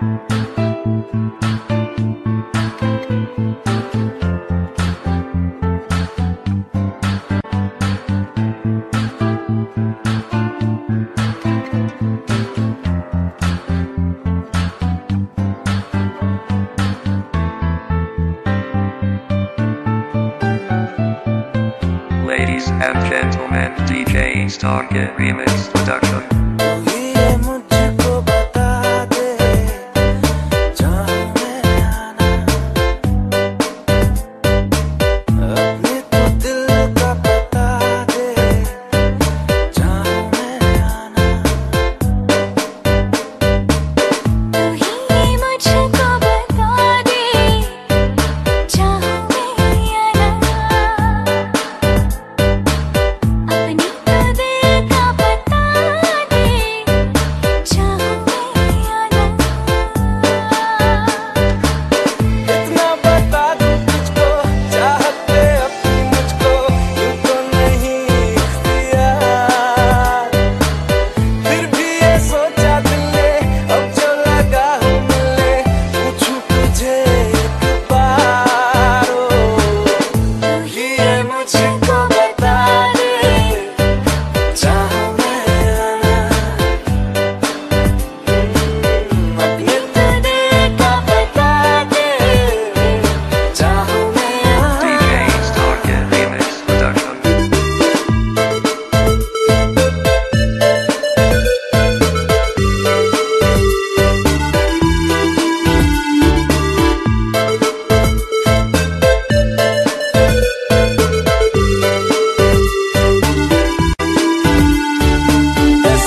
Ladies and gentlemen, DJ Starkit Remix Production. chingo.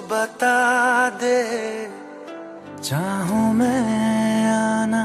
बता दे। चाहूँ मैं आना।